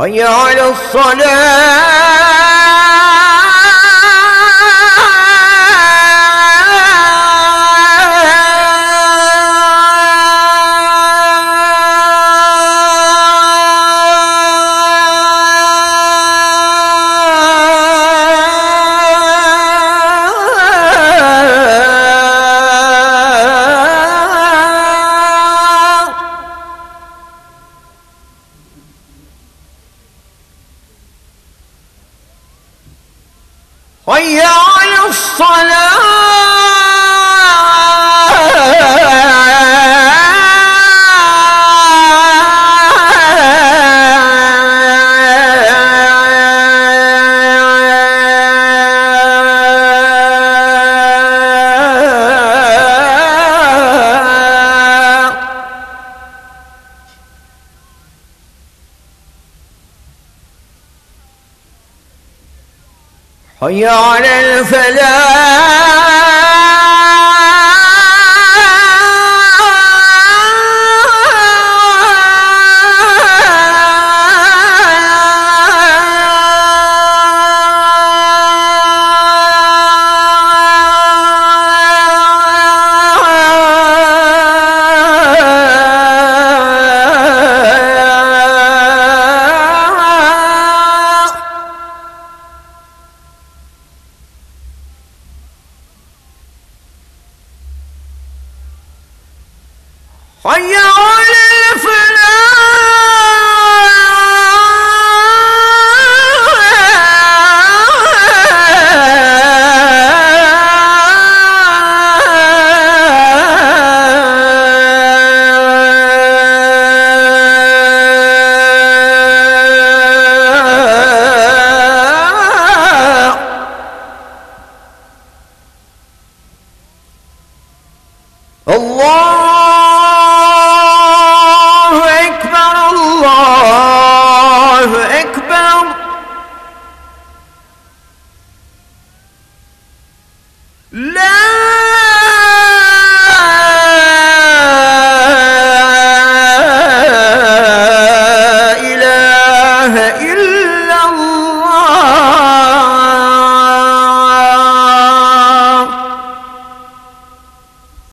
هيا على الصلاة. هيا على الصلاة. هيا على الفلاح. هيا على لا إله إلا الله.